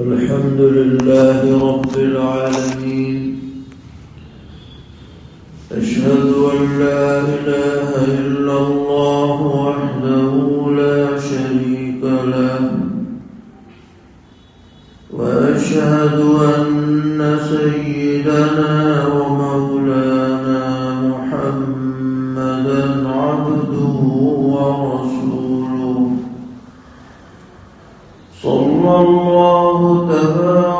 الحمد لله رب العالمين. أشهد أن لا إله إلا الله وحده لا شريك له. وأشهد أن سيدنا الله تبارك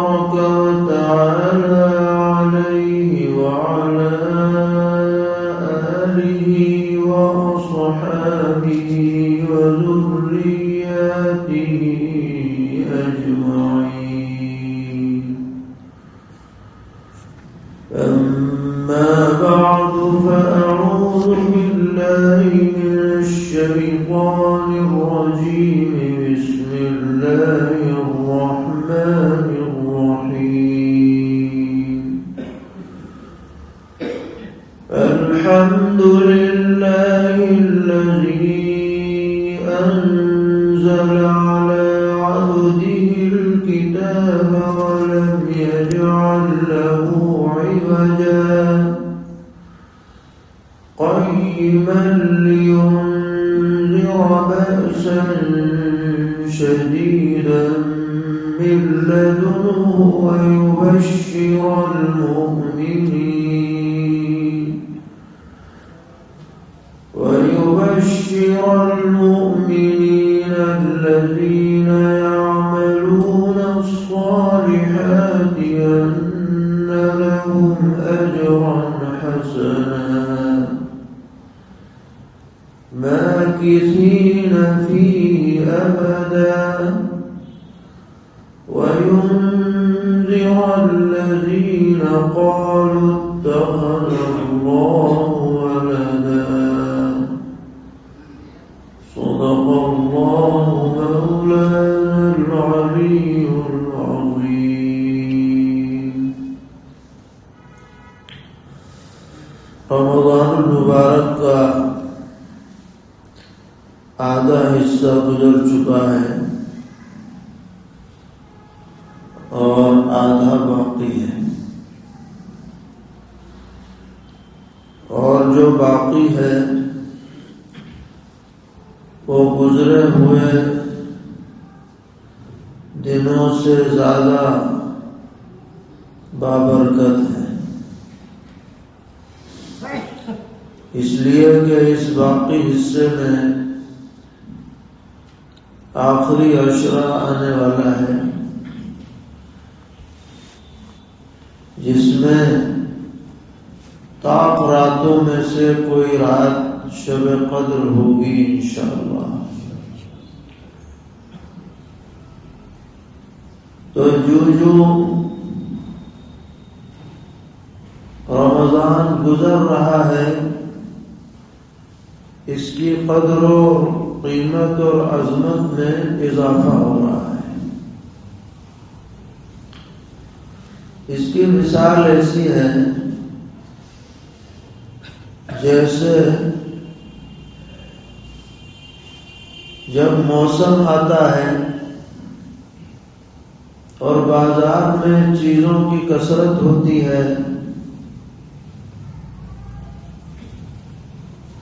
آدھا حصہ گزر چکا ہے۔ حصے میں آخری اشرا آنے والا ہے۔ جس میں تاپ راتوں میں سے کوئی رات شب قدر ہوگی انشاءاللہ۔ تو جو جو رمضان گزر رہا ہے اس کی قدر و قیمت اور عظمت میں اضافہ ہو رہا ہے۔ اس کی مثال ایسی ہے، جیسے جب موسم آتا ہے اور بازار میں چیزوں کی کثرت ہوتی ہے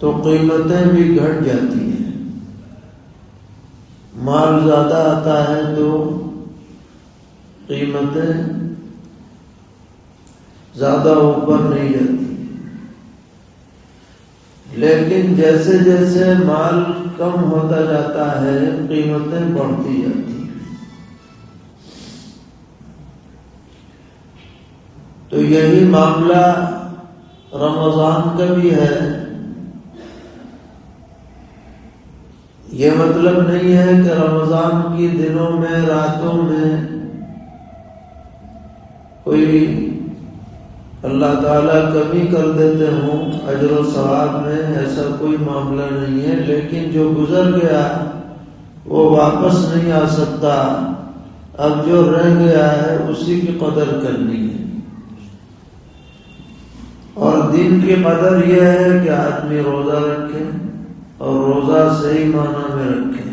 تو قیمتیں بھی گھٹ جاتی ہیں۔ مال زیادہ آتا ہے تو قیمتیں زیادہ اوپر نہیں جاتی۔ لیکن جیسے جیسے مال کم ہوتا جاتا ہے، قیمتیں بڑھتی جاتی ہیں۔ تو یہی معاملہ رمضان کا بھی ہے۔ یہ مطلب نہیں ہے کہ رمضان کی دنوں میں، راتوں میں کوئی اللہ تعالیٰ کمی کر دیتے ہوں اجر و ثواب میں، ایسا کوئی معاملہ نہیں ہے۔ لیکن جو گزر گیا، وہ واپس نہیں آ سکتا۔ اب جو رہ گیا ہے، اسی کی قدر کرنی ہے۔ اور دن کی قدر یہ ہے کہ آدمی روزہ رکھے۔ اور روزہ صحیح معنی میں رکھے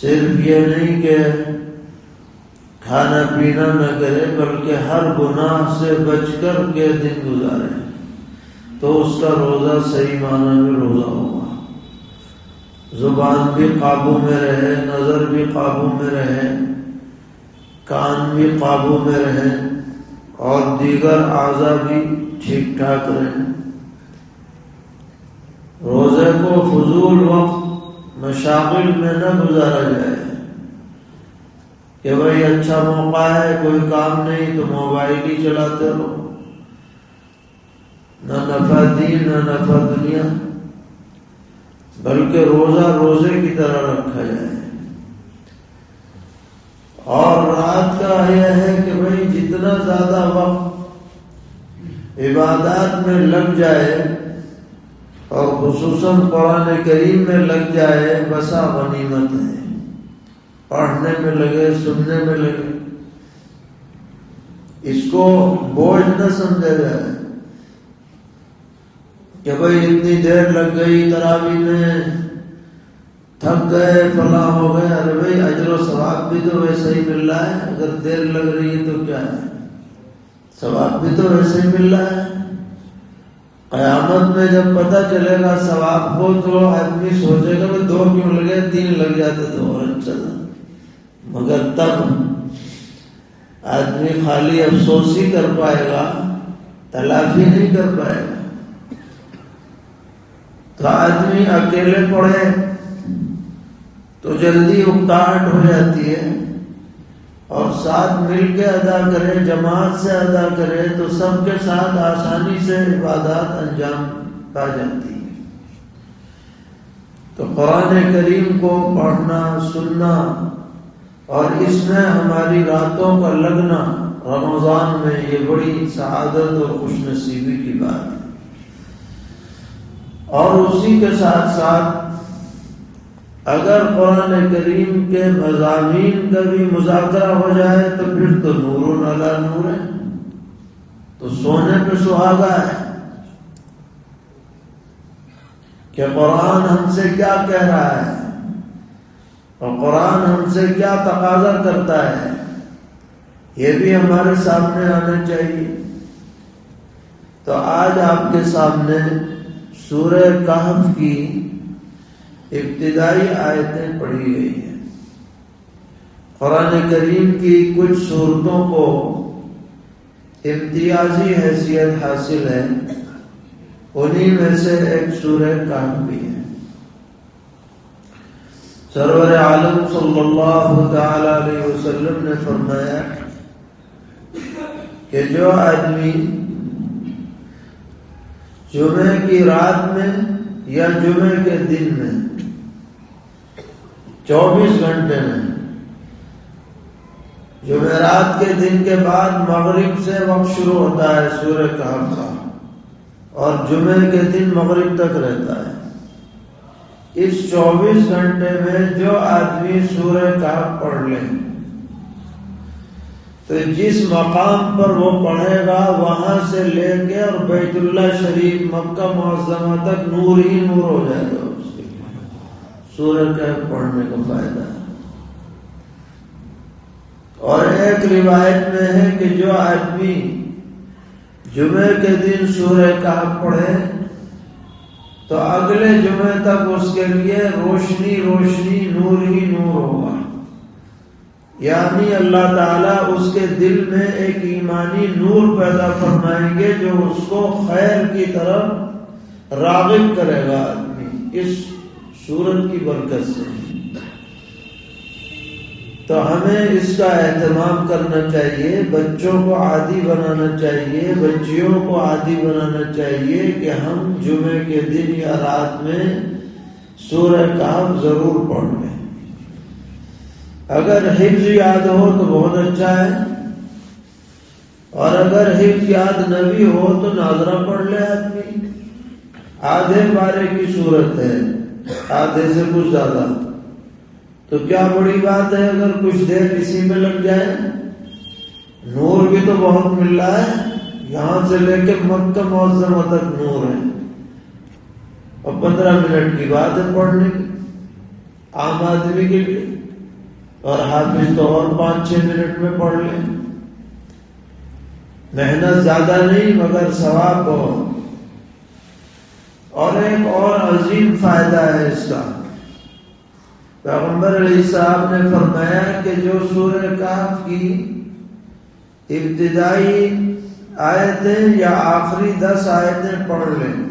صرف یہ نہیں کہ کھانا پینا نہ کرے بلکہ ہر گناہ سے بچ کر کے دن گزارے تو اس کا روزہ صحیح معنی میں روزہ ہوگا۔ زبان بھی قابو میں رہے، نظر بھی قابو میں رہے، کان بھی قابو میں رہے، اور دیگر اعضا بھی ٹھیک ٹھاک رہے روزے کو فضول وقت مشاغل میں نہ گزارا جائے۔ کہ بھائی اچھا موقع ہے، کوئی کام نہیں، تو موبائل ہی چلاتے رہو۔ نہ نفع دین، نہ نفع دنیا۔ بلکہ روزہ روزے کی طرح رکھا جائے۔ اور رات کا یہ ہے کہ بھائی جتنا زیادہ وقت عبادات میں لگ جائے اور خصوصاً قرآن کریم میں لگ جائے بسا غنیمت ہے۔ پڑھنے میں لگے، سننے میں لگے۔ اس کو بوجھ نہ سمجھا جائے۔ کہ بھائی اتنی دیر لگ گئی تراوی میں، تھک گئے فلاں ہو گئے۔ ارے بھائی، اجر و ثواب بھی تو ویسے ہی مل رہا ہے۔ اگر دیر لگ رہی ہے تو کیا ہے؟ ثواب بھی تو ویسے ہی مل رہا ہے۔ قیامت میں جب پتہ چلے گا ثواب ہو تو آدمی سوچے گا دو کیوں لگے تین لگ جاتے تو اور اچھا تھا۔ مگر تب آدمی خالی افسوس ہی کر پائے گا، تلافی نہیں کر پائے گا۔ تو آدمی اکیلے پڑے، تو جلدی اکتاہٹ ہو جاتی ہے۔ اور ساتھ مل کے ادا کرے، جماعت سے ادا کرے، تو سب کے ساتھ آسانی سے عبادات انجام پا جاتی ہے تو قرآن کریم کو پڑھنا، سننا اور اس میں ہماری راتوں کا لگنا، رمضان میں یہ بڑی سعادت اور خوش نصیبی کی بات ہے۔ اور اسی کے ساتھ ساتھ اگر قرآن کریم کے مضامین کا بھی مذاکرہ ہو جائے تو پھر تو نور نلا نور ہے۔ تو سونے پہ سہاگا ہے۔ کہ قرآن ہم سے کیا کہہ رہا ہے اور قرآن ہم سے کیا تقاضا کرتا ہے، یہ بھی ہمارے سامنے آنا چاہیے۔ تو آج آپ کے سامنے سورہ کہف کی ابتدائی آیتیں پڑھی گئی ہیں۔ قرآن کریم کی کچھ صورتوں کو امتیازی حیثیت حاصل ہے، انہی میں سے ایک سورہ کام بھی ہے۔ سرور عالم صلی اللہ تعالی علیہ وسلم نے فرمایا کہ جو آدمی جمعے کی رات میں یا جمعے کے دن میں، چوبیس گھنٹے میں، جمعرات کے دن کے بعد مغرب سے وقت شروع ہوتا ہے سورہ کہف کا، اور جمعے کے دن مغرب تک رہتا ہے۔ اس چوبیس گھنٹے میں جو آدمی سورہ کہف پڑھ لیں تو جس مقام پر وہ پڑھے گا، وہاں سے لے کے اور بیت اللہ شریف، مکہ معظمہ تک نور ہی نور ہو جائے گا اس کے سورج کا پڑھنے کا فائدہ ہے۔ اور ایک روایت میں ہے کہ جو آدمی جمعے کے دن سورہ کا پڑھے، تو اگلے جمعے تک اس کے لیے روشنی روشنی، نور ہی نور ہوگا۔ یعنی اللہ تعالیٰ اس کے دل میں ایک ایمانی نور پیدا فرمائیں گے جو اس کو خیر کی طرف راغب کرے گا آدمی، اس سورت کی برکت سے۔ تو ہمیں اس کا اہتمام کرنا چاہیے، بچوں کو عادی بنانا چاہیے، بچیوں کو عادی بنانا چاہیے کہ ہم جمعے کے دن یا رات میں سورہ کام ضرور پڑھ لیں۔ اگر حفظ یاد ہو تو بہت اچھا ہے۔ اور اگر حفظ یاد نہ بھی ہو تو ناظرہ پڑھ لے آدمی۔ آدھے پارے کی صورت ہے، آدھے سے کچھ زیادہ۔ تو کیا بڑی بات ہے اگر کچھ دیر کسی میں لگ جائے؟ نور بھی تو بہت مل رہا ہے، یہاں سے لے کے مکہ موسم تک نور ہے۔ اور پندرہ منٹ کی بات ہے پڑھنے کی، عام آدمی کے لیے۔ اور حافظ تو اور پانچ چھ منٹ میں پڑھ لیں۔ محنت زیادہ نہیں، مگر ثواب بہت۔ اور ایک اور عظیم فائدہ ہے اس کا۔ پیغمبر علیہ صاحب نے فرمایا کہ جو سورہ کاف کی ابتدائی آیتیں یا آخری دس آیتیں پڑھ لیں۔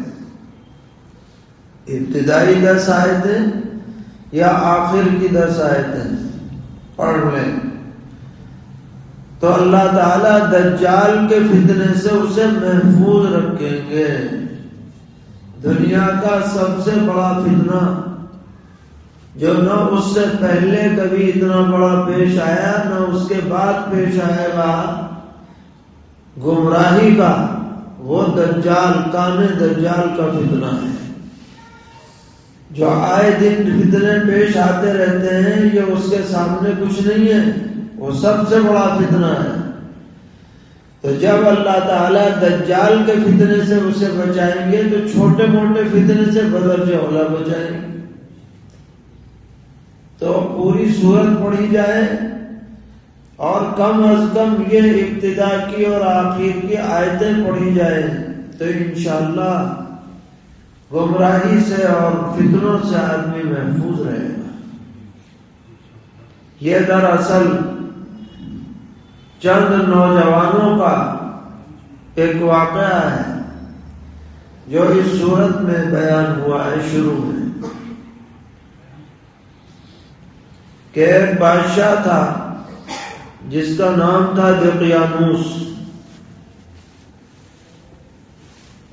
ابتدائی دس آیتیں یا آخر کی دس آیتیں۔ پڑھ لیں۔ تو اللہ تعالی دجال کے فتنے سے اسے محفوظ رکھیں گے۔ دنیا کا سب سے بڑا فتنہ جو نہ اس سے پہلے کبھی اتنا بڑا پیش آیا، نہ اس کے بعد پیش آئے گا۔ گمراہی کا وہ دجال، کان دجال کا فتنہ ہے۔ جو آئے دن فتنے پیش آتے رہتے ہیں، یہ اس کے سامنے کچھ نہیں ہے، وہ سب سے بڑا فتنہ ہے۔ تو جب اللہ تعالیٰ دجال کے فتنے سے اسے بچائیں گے، تو چھوٹے موٹے فتنے سے بدر جو اولا بچائیں گے۔ تو پوری صورت پڑھی جائے اور کم از کم یہ ابتدا کی اور آخر کی آیتیں پڑھی جائے تو انشاءاللہ گمراہی سے اور فتنوں سے آدمی محفوظ رہے گا۔ یہ دراصل چند نوجوانوں کا ایک واقعہ ہے، جو اس صورت میں بیان ہوا ہے، شروع میں۔ کہ ایک بادشاہ تھا، جس کا نام تھا دقیانوس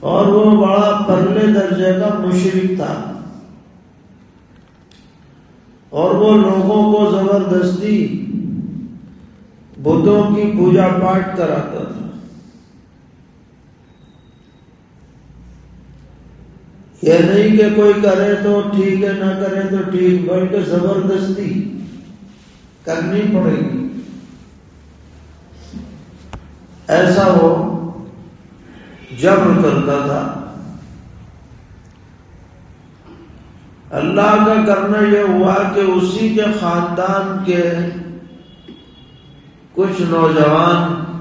اور وہ بڑا پرلے درجے کا مشرق تھا۔ اور وہ لوگوں کو زبردستی بتوں کی پوجا پاٹ کراتا تھا۔ یہ نہیں کہ کوئی کرے تو ٹھیک ہے، نہ کرے تو ٹھیک، بلکہ زبردستی کرنی پڑے گی۔ ایسا وہ جبر کرتا تھا۔ اللہ کا کرنا یہ ہوا کہ اسی کے خاندان کے کچھ نوجوان،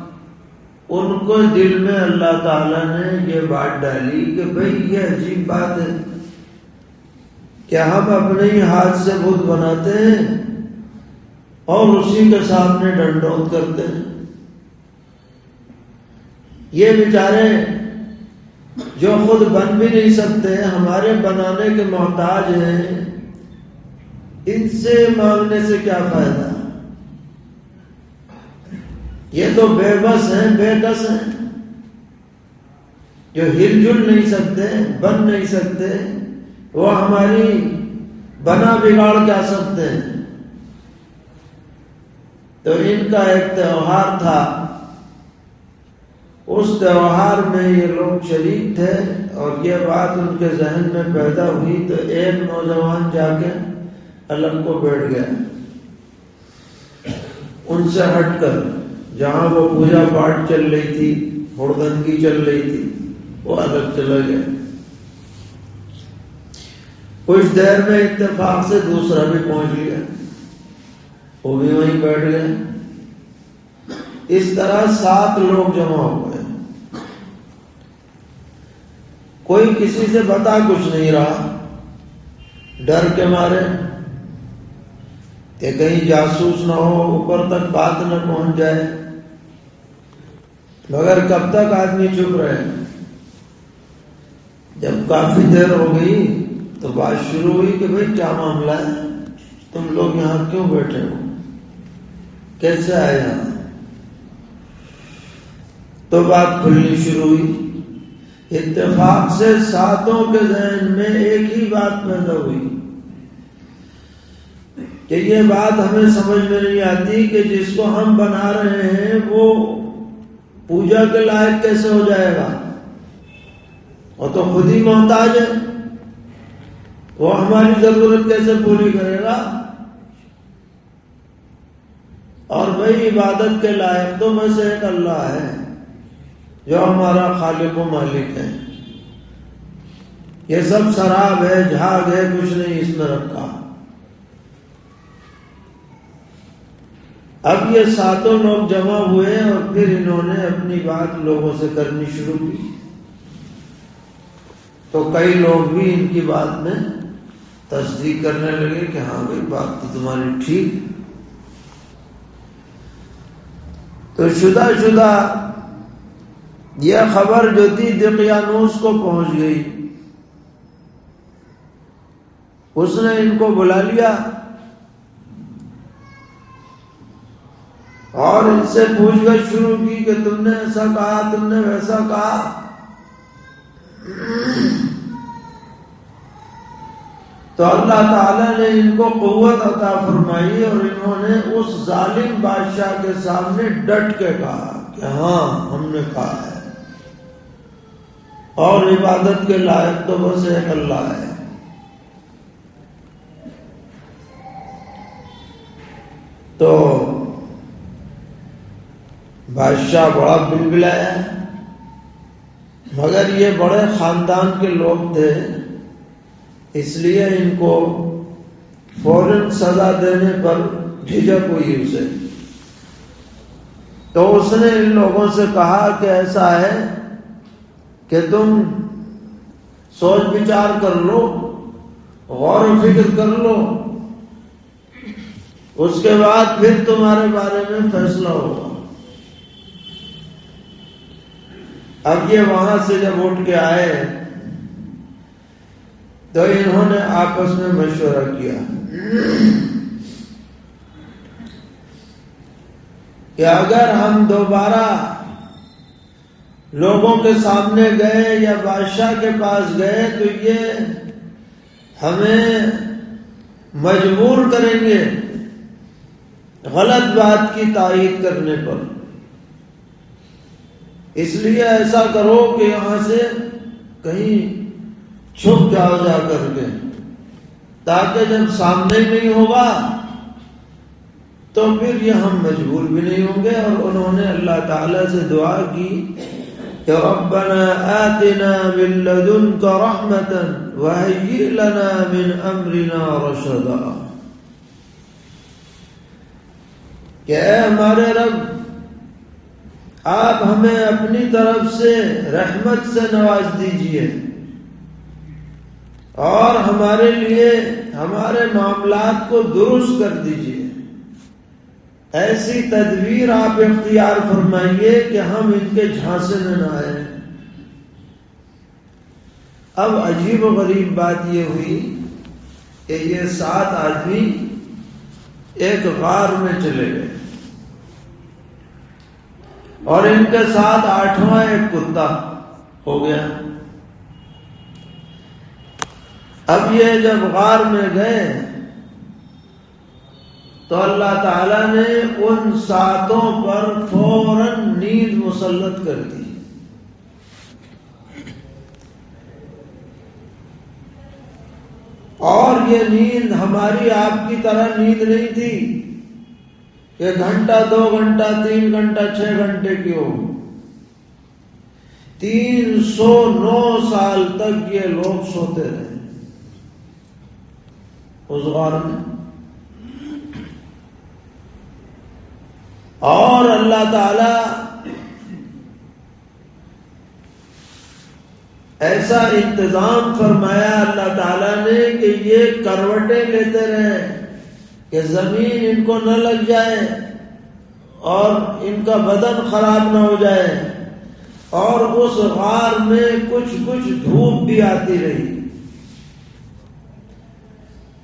ان کو دل میں اللہ تعالی نے یہ بات ڈالی کہ بھئی یہ عجیب بات ہے۔ کہ ہم اپنے ہی ہاتھ سے بدھ بناتے ہیں اور اسی کے سامنے ڈنڈوت کرتے ہیں؟ یہ بیچارے جو خود بن بھی نہیں سکتے، ہمارے بنانے کے محتاج ہیں، ان سے مانگنے سے کیا فائدہ؟ یہ تو بے بس ہیں، بے کس ہیں۔ جو ہل جل نہیں سکتے، بن نہیں سکتے، وہ ہماری بنا بگاڑ کیا سکتے ہیں؟ تو ان کا ایک تہوار تھا۔ اس تہوار میں یہ لوگ شریک تھے اور یہ بات ان کے ذہن میں پیدا ہوئی تو ایک نوجوان جا کے الگ کو بیٹھ گیا، ان سے ہٹ کر، جہاں وہ پوجا پاٹ چل رہی تھی ہوڑگندگی چل رہی تھی، وہ الگ چلا گیا۔ کچھ دیر میں اتفاق سے دوسرا بھی پہنچ گیا، وہ بھی وہیں بیٹھ گئے اس طرح سات لوگ جمع ہو گئے کوئی کسی سے بتا کچھ نہیں رہا۔ ڈر کے مارے کہ کہیں جاسوس نہ ہو، اوپر تک بات نہ پہنچ جائے۔ مگر کب تک آدمی چپ رہے؟ جب کافی دیر ہو گئی تو بات شروع ہوئی کہ بھائی کیا معاملہ ہے؟ تم لوگ یہاں کیوں بیٹھے ہو؟ کیسے آئے یہاں؟ تو بات کھلنی شروع ہوئی۔ اتفاق سے ساتوں کے ذہن میں ایک ہی بات پیدا ہوئی کہ یہ بات ہمیں سمجھ میں نہیں آتی کہ جس کو ہم بنا رہے ہیں وہ پوجا کے لائق کیسے ہو جائے گا؟ وہ تو خود ہی محتاج ہے۔ وہ ہماری ضرورت کیسے پوری کرے گا؟ اور بھائی عبادت کے لائق تو میں سے ایک اللہ ہے۔ جو ہمارا خالق و مالک ہے۔ یہ سب شراب ہے، جھاگ ہے، کچھ نہیں اس میں رکھا اب یہ ساتوں لوگ جمع ہوئے اور پھر انہوں نے اپنی بات لوگوں سے کرنی شروع کی۔ تو کئی لوگ بھی ان کی بات میں تصدیق کرنے لگے کہ ہاں بھائی، بات تو تمہاری ٹھیک۔ تو شدہ شدہ یہ خبر جو تھی دقیانوس کو پہنچ گئی۔ اس نے ان کو بلا لیا۔ اور ان سے پوچھ گچھ شروع کی کہ تم نے ایسا کہا، تم نے ویسا کہا۔ تو اللہ تعالیٰ نے ان کو قوت عطا فرمائی اور انہوں نے اس ظالم بادشاہ کے سامنے ڈٹ کے کہا کہ ہاں ہم نے کہا ہے۔ اور عبادت کے لائق تو بس ایک اللہ ہے۔ تو بادشاہ بڑا بل بلایا مگر یہ بڑے خاندان کے لوگ تھے، اس لیے ان کو فوراً سزا دینے پر جھجک ہوئی اسے۔ تو اس نے ان لوگوں سے کہا کہ ایسا ہے کہ تم سوچ بچار کر لو، غور و فکر کر لو۔ اس کے بعد پھر تمہارے بارے میں فیصلہ ہوگا۔ اب یہ وہاں سے جب اٹھ کے آئے، تو انہوں نے آپس میں مشورہ کیا۔ کہ اگر ہم دوبارہ لوگوں کے سامنے گئے یا بادشاہ کے پاس گئے تو یہ ہمیں مجبور کریں گے غلط بات کی تائید کرنے پر۔ اس لیے ایسا کرو کہ یہاں سے کہیں چھپ جاؤ جا کر کے، تاکہ جب سامنے نہیں ہوگا تو پھر یہ ہم مجبور بھی نہیں ہوں گے اور انہوں نے اللہ تعالی سے دعا کی ربنا آتنا من لدنك رحمتا وهيئ لنا من امرنا رشدا. کہ اے ہمارے رب، آپ ہمیں اپنی طرف سے رحمت سے نواز دیجیے اور ہمارے لیے ہمارے معاملات کو درست کر دیجیے۔ ایسی تدبیر آپ اختیار فرمائیے کہ ہم ان کے جھانسے میں نہ آئے اب عجیب و غریب بات یہ ہوئی کہ یہ سات آدمی ایک غار میں چلے گئے۔ اور ان کے ساتھ آٹھواں ایک کتا ہو گیا۔ اب یہ جب غار میں گئے تو اللہ تعالی نے ان ساتوں پر فوراً نیند مسلط کر دی۔ اور یہ نیند ہماری آپ کی طرح نیند نہیں تھی کہ گھنٹہ، دو گھنٹہ، تین گھنٹہ، چھ گھنٹے کی ہو تین سو نو سال تک یہ لوگ سوتے رہے۔ اس غار میں اور اللہ تعالی ایسا انتظام فرمایا اللہ تعالی نے کہ یہ کروٹیں لیتے رہے کہ زمین ان کو نہ لگ جائے اور ان کا بدن خراب نہ ہو جائے۔ اور اس غار میں کچھ کچھ دھوپ بھی آتی رہی۔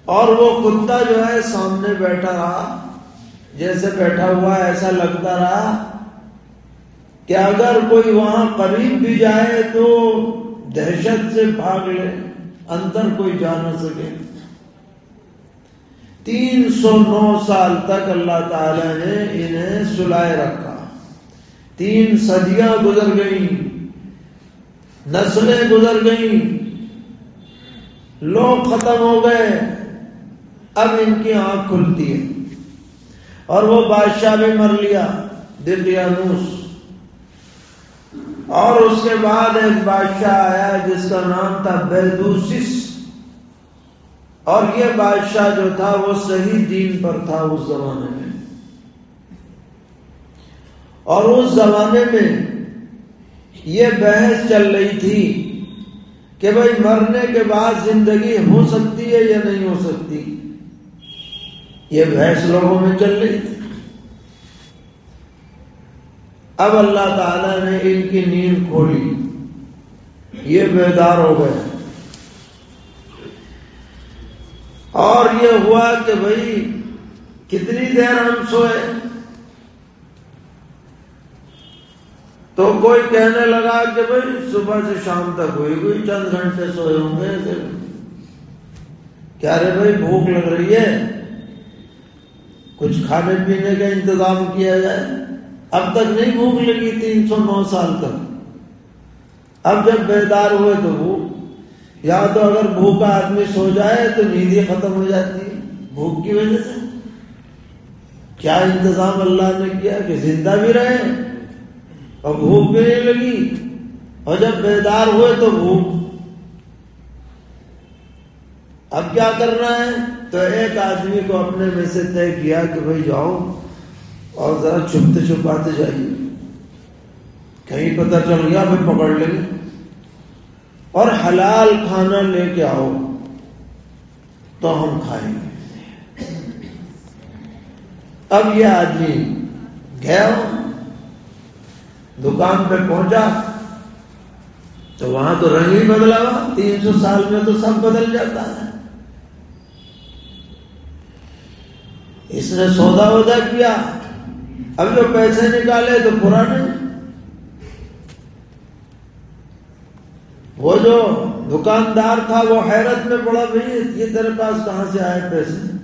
اور وہ کتا جو ہے سامنے بیٹھا رہا۔ جیسے بیٹھا ہوا ایسا لگتا رہا کہ اگر کوئی وہاں قریب بھی جائے تو دہشت سے بھاگ لے، اندر کوئی جا نہ سکے۔ تین سو نو سال تک اللہ تعالی نے انہیں سلائے رکھا۔ تین صدیاں گزر گئیں، نسلیں گزر گئیں، لوگ ختم ہو گئے۔ اب ان کی آنکھ کھلتی ہے۔ اور وہ بادشاہ بھی مر لیا دلیانوس اور اس کے بعد ایک بادشاہ آیا جس کا نام تھا بیدوسس اور یہ بادشاہ جو تھا وہ صحیح دین پر تھا اس زمانے میں۔ اور اس زمانے میں یہ بحث چل رہی تھی کہ بھائی مرنے کے بعد زندگی ہو سکتی ہے یا نہیں ہو سکتی۔ یہ بحث لوگوں میں چل رہی تھی۔ اب اللہ تعالی نے ان کی نیند کھولی۔ یہ بیدار ہو گئے۔ اور یہ ہوا کہ بھائی، کتنی دیر ہم سوئے؟ تو کوئی کہنے لگا کہ بھائی، صبح سے شام تک ہوئی کوئی چند گھنٹے سوئے ہوں گے۔ کیا رے بھائی، بھوک لگ رہی ہے؟ کچھ کھانے پینے کا انتظام کیا جائے۔ اب تک نہیں بھوک لگی تین سو نو سال تک۔ اب جب بیدار ہوئے تو بھوک یا تو اگر بھوکا آدمی سو جائے تو نیند ختم ہو جاتی ہے۔ بھوک کی وجہ سے۔ کیا انتظام اللہ نے کیا کہ زندہ بھی رہے اور بھوک بھی نہیں لگی؟ اور جب بیدار ہوئے تو بھوک اب کیا کرنا ہے؟ تو ایک آدمی کو اپنے میں سے طے کیا کہ بھائی جاؤ اور ذرا چھپتے چھپاتے جائیے۔ کہیں پتہ چل گیا پھر پکڑ لیں۔ گے اور حلال کھانا لے کے آؤ تو ہم کھائیں گے۔ اب یہ آدمی گیا، دکان پہ پہنچا تو وہاں تو رنگ ہی بدلا ہوا۔ تین سو سال میں تو سب بدل جاتا ہے۔ اس نے سودا وودا کیا۔ اب جو پیسے نکالے تو پرانے۔ وہ جو دکاندار تھا وہ حیرت میں پڑا بھائی یہ تیرے پاس کہاں سے آئے پیسے؟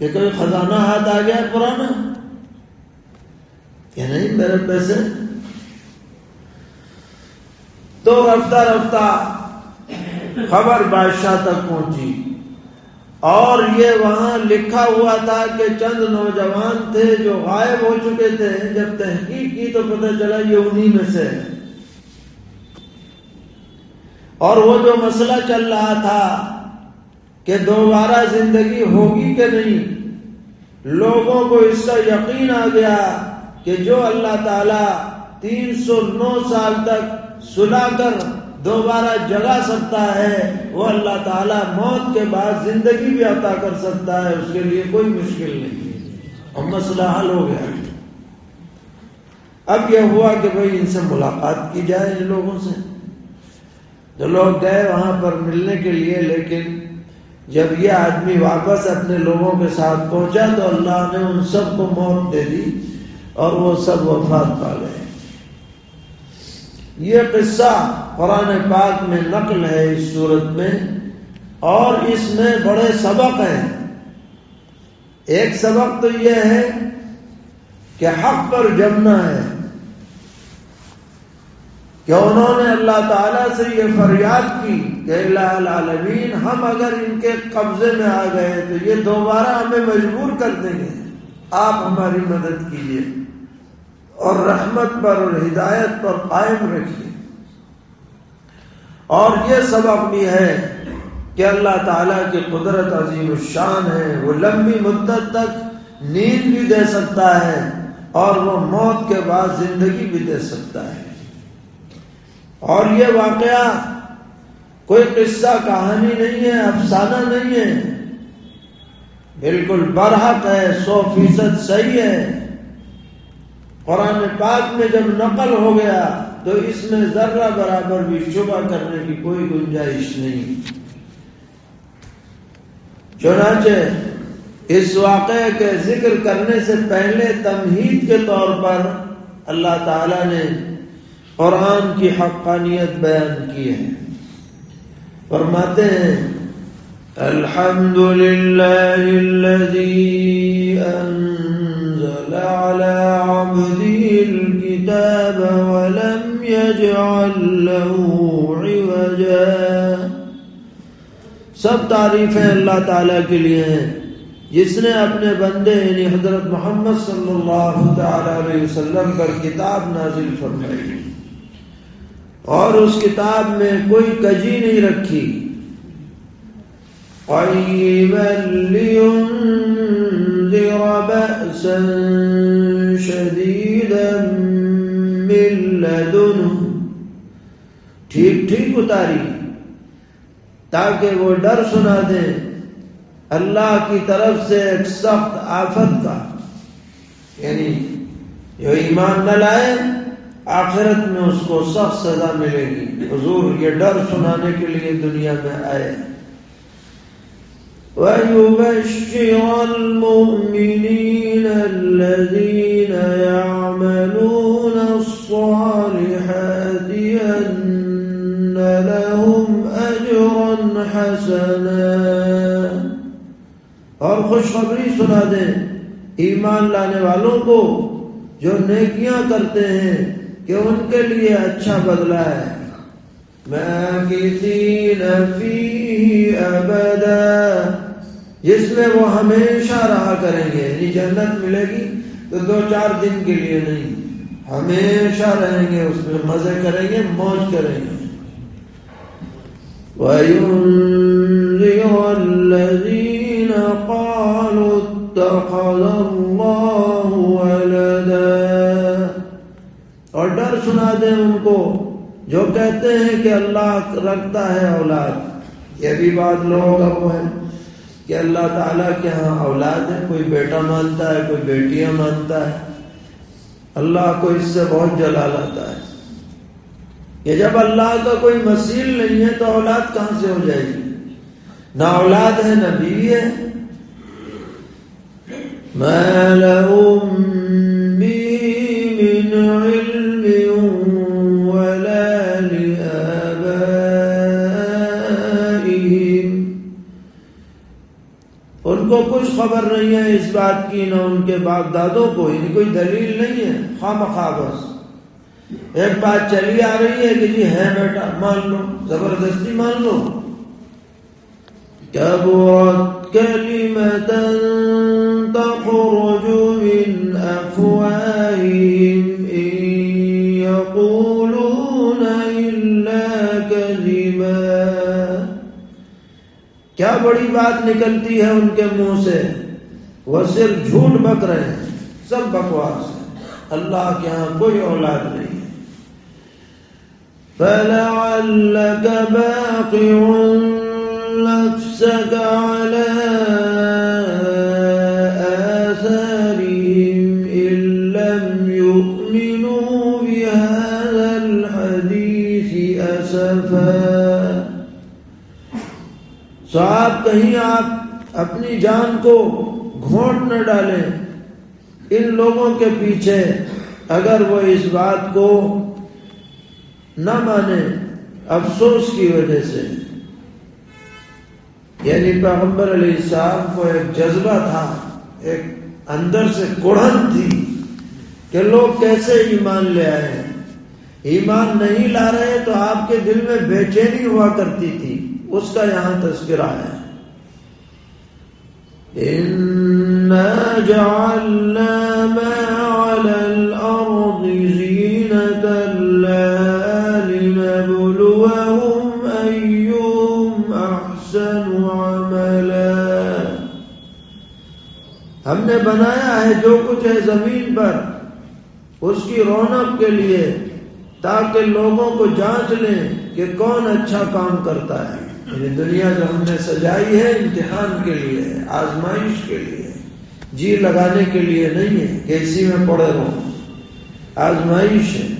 یہ کوئی خزانہ ہاتھ آ گیا پرانا؟ کہ نہیں، میرے پیسے۔ تو رفتہ رفتہ خبر بادشاہ تک پہنچی۔ اور یہ وہاں لکھا ہوا تھا کہ چند نوجوان تھے جو غائب ہو چکے تھے۔ جب تحقیق کی تو پتہ چلا یہ انہی میں سے ہے اور وہ جو مسئلہ چل رہا تھا کہ دوبارہ زندگی ہوگی کہ نہیں، لوگوں کو اس کا یقین آ گیا کہ جو اللہ تعالی تین سو نو سال تک سلا کر دوبارہ جگا سکتا ہے، وہ اللہ تعالیٰ موت کے بعد زندگی بھی عطا کر سکتا ہے، اس کے لیے کوئی مشکل نہیں اور مسئلہ حل ہو گیا۔ اب یہ ہوا کہ بھائی ان سے ملاقات کی جائے ان لوگوں سے۔ جو لوگ گئے وہاں پر ملنے کے لیے، لیکن جب یہ آدمی واپس اپنے لوگوں کے ساتھ پہنچا تو اللہ نے ان سب کو موت دے دی اور وہ سب وفات پا گئے۔ یہ قصہ قرآن پاک میں نقل ہے اس صورت میں اور اس میں بڑے سبق ہیں۔ ایک سبق تو یہ ہے کہ حق پر جمنا ہے۔ کہ انہوں نے اللہ تعالیٰ سے یہ فریاد کی کہ اللہ العالمین، ہم اگر ان کے قبضے میں آ گئے تو یہ دوبارہ ہمیں مجبور کر دیں گے۔ آپ ہماری مدد کیجیے اور رحمت پر اور ہدایت پر قائم رکھیے۔ اور یہ سبب بھی ہے کہ اللہ تعالیٰ کی قدرت عظیم الشان ہے۔ وہ لمبی مدت تک نیند بھی دے سکتا ہے اور وہ موت کے بعد زندگی بھی دے سکتا ہے۔ اور یہ واقعہ کوئی قصہ کہانی نہیں ہے، افسانہ نہیں ہے۔ بالکل برحق ہے، سو فیصد صحیح ہے۔ قرآن پاک میں جب نقل ہو گیا تو اس میں ذرہ برابر بھی شبہ کرنے کی کوئی گنجائش نہیں۔ چنانچہ اس واقعے کے ذکر کرنے سے پہلے تمہید کے طور پر اللہ تعالی نے قرآن کی حقانیت بیان کی ہے۔ فرماتے ہیں الحمد للہ على عبده الكتاب ولم يجعل له عوجا۔ سب تعریفیں اللہ تعالی کے لیے ہیں۔ جس نے اپنے بندے یعنی حضرت محمد صلی اللہ تعالی علیہ وسلم پر کتاب نازل فرمائی۔ اور اس کتاب میں کوئی کجی نہیں رکھی۔ قیبا لینذر وينذر بأسا شديدا من لدنه. ٹھیک ٹھیک اتاری۔ تاکہ وہ ڈر سنا دے۔ اللہ کی طرف سے ایک سخت آفت کا۔ یعنی جو ایمان نہ لائے، آخرت میں اس کو سخت سزا ملے گی۔ حضور، یہ ڈر سنانے کے لیے دنیا میں آئے۔ وَيُبَشِّرَ الْمُؤْمِنِينَ الَّذِينَ يَعْمَلُونَ الصَّالِحَاتِ أَنَّ لَهُمْ أَجْرًا حَسَنًا. اور خوشخبری سنا دیں ایمان لانے والوں کو جو نیکیاں کرتے ہیں کہ ان کے لیے اچھا بدلا ہے۔ میں کسی نفی أبدا جس میں وہ ہمیشہ رہا کریں گے یعنی جنت ملے گی تو دو چار دن کے لیے نہیں، ہمیشہ رہیں گے، اس میں مزے کریں گے، موج کریں گے۔ الذين قالوا اتخذ الله ولدا۔ اور ڈر سنا دیں ان کو، جو کہتے ہیں کہ اللہ رکھتا ہے اولاد۔ یہ بھی بات لوگوں کا وہ ہے۔ کہ اللہ تعالیٰ کے ہاں اولاد ہے، کوئی بیٹا مانتا ہے، کوئی بیٹیاں مانتا ہے۔ اللہ کو اس سے بہت جلال آتا ہے۔ کہ جب اللہ کا کوئی مسیل نہیں ہے تو اولاد کہاں سے ہو جائے گی؟ نہ اولاد ہے، نہ بیوی ہے۔ میں کو کچھ خبر نہیں ہے اس بات کی، نہ ان کے باپ دادوں کو، ان کوئی دلیل نہیں ہے۔ خام بس۔ ایک بات چلی آ رہی ہے کہ جی ہے بیٹا، مان لو، زبردستی مان لو۔ كبرت كلمة تخرج من أفواههم کیا بڑی بات نکلتی ہے ان کے منہ سے؟ وہ صرف جھوٹ بک رہے ہیں، سب بکواس ہے اللہ کے یہاں کوئی اولاد نہیں فَلَعَلَّكَ بَاقِعٌ نَفْسَكَ على صاحب کہیں آپ اپنی جان کو گھونٹ نہ ڈالیں۔ ان لوگوں کے پیچھے اگر وہ اس بات کو نہ مانے افسوس کی وجہ سے۔ یعنی پیغمبر علیہ السلام کو ایک جذبہ تھا، ایک اندر سے کوڑھن تھی کہ لوگ کیسے ایمان لے آئے ہیں۔ ایمان نہیں لا رہے تو آپ کے دل میں بے چینی ہوا کرتی تھی۔ اس کا یہاں تذکرہ ہے۔ جعلنا ما على الأرض زينة ہم نے بنایا ہے جو کچھ ہے زمین پر۔ اس کی رونق کے لیے تاکہ لوگوں کو جانچ لیں کہ کون اچھا کام کرتا ہے۔ یعنی دنیا جو ہم نے سجائی ہے امتحان کے لیے، آزمائش کے لیے جی لگانے کے لیے نہیں ہے، کہ اسی میں پڑے رہو آزمائش ہے۔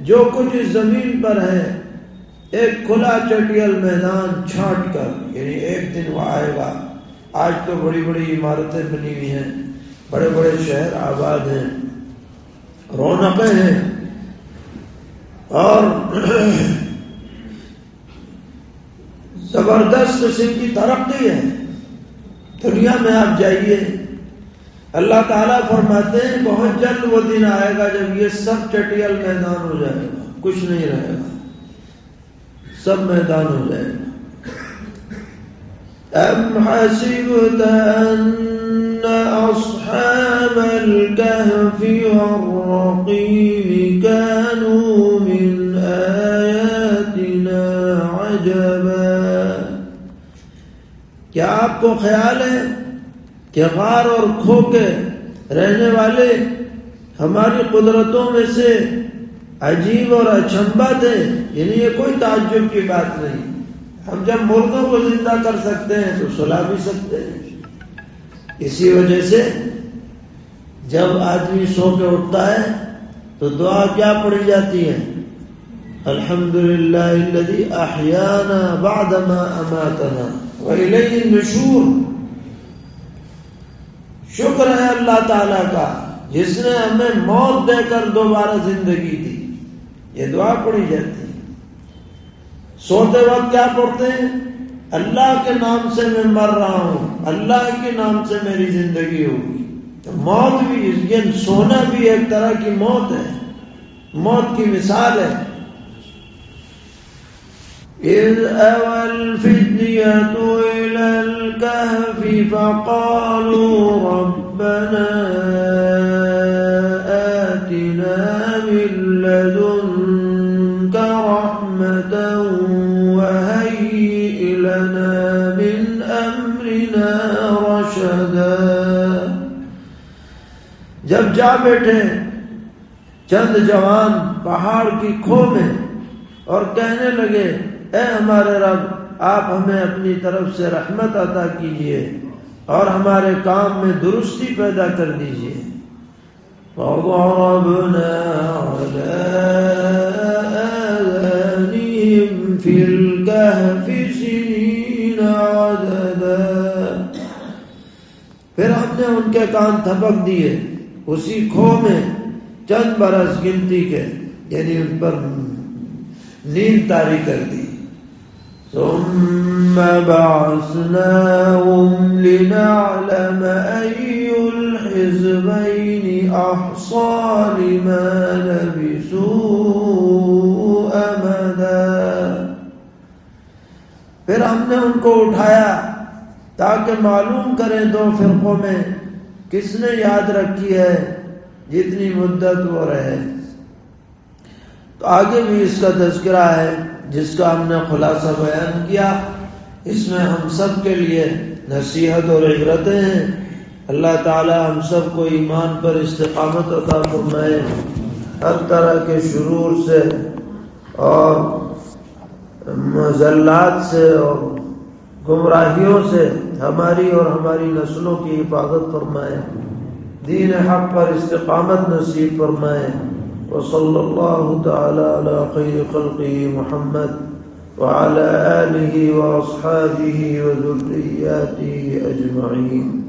جو کچھ اس زمین پر ہے۔ ایک کھلا چٹیل میدان چھانٹ کر یعنی ایک دن وہ آئے گا۔ آج تو بڑی بڑی عمارتیں بنی ہوئی ہیں، بڑے بڑے شہر آباد ہیں۔ رونقیں ہیں۔ اور زبردست قسم کی ترقی ہے۔ دنیا میں آپ جائیے۔ اللہ تعالیٰ فرماتے ہیں، بہت جلد وہ دن آئے گا جب یہ سب چٹیل میدان ہو جائے گا، کچھ نہیں رہے گا۔ سب میدان ہو جائے ام حسبت ان اصحاب الكهف والرقيم كانوا من آياتنا عجبا. کیا آپ کو خیال ہے کہ غار اور کھوکے رہنے والے ہماری قدرتوں میں سے عجیب اور اچھمبا تھے یعنی یہ کوئی تعجب کی بات نہیں۔ ہم جب مردوں کو زندہ کر سکتے ہیں تو سلا بھی سکتے ہیں۔ اسی وجہ سے جب آدمی سو کے اٹھتا ہے تو دعا کیا پڑی جاتی ہے؟ الحمد للہ احیانا بعدما اماتنا وإلیہ النشور۔ شکر ہے اللہ تعالی کا، جس نے ہمیں موت دے کر دوبارہ زندگی دی۔ یہ دعا پڑی جاتی ہے۔ سوتے وقت کیا پڑھتے ہیں؟ اللہ کے نام سے میں مر رہا ہوں، اللہ کے نام سے میری زندگی ہوگی۔ تو موت بھی یہ سونا بھی ایک طرح کی موت ہے۔ موت کی مثال ہے۔ إذ أوى الفتية إلى الكهف فقالوا ربنا جا بیٹھے چند جوان پہاڑ کی کھو میں اور کہنے لگے، اے ہمارے رب، آپ ہمیں اپنی طرف سے رحمت عطا کیجیے اور ہمارے کام میں درستی پیدا کر دیجیے پھر ہم نے ان کے کان تھپک دیے۔ اسی کھو میں چند برس گنتی کے یعنی ان پر نیند تاری کر دی۔ ثم بعثناهم لنعلم أي الحزبين أحصى لما لبسوا أمدا۔ پھر ہم نے ان کو اٹھایا تاکہ معلوم کریں دو فرقوں میں۔ کس نے یاد رکھی ہے جتنی مدت وہ رہے؟ تو آگے بھی اس کا تذکرہ ہے، جس کا ہم نے خلاصہ بیان کیا، اس میں ہم سب کے لیے نصیحت اور عبرتیں ہیں۔ اللہ تعالی ہم سب کو ایمان پر استقامت عطا فرمائے، ہر طرح کے شرور سے اور مزلات سے اور گمراہیوں سے ہماری اور ہماری نسلوں کی حفاظت فرمائے۔ دین حق پر استقامت نصیب فرمائے۔ وصلی اللہ تعالی علی خیر خلقه محمد وعلى آله وأصحابه وذرياته أجمعين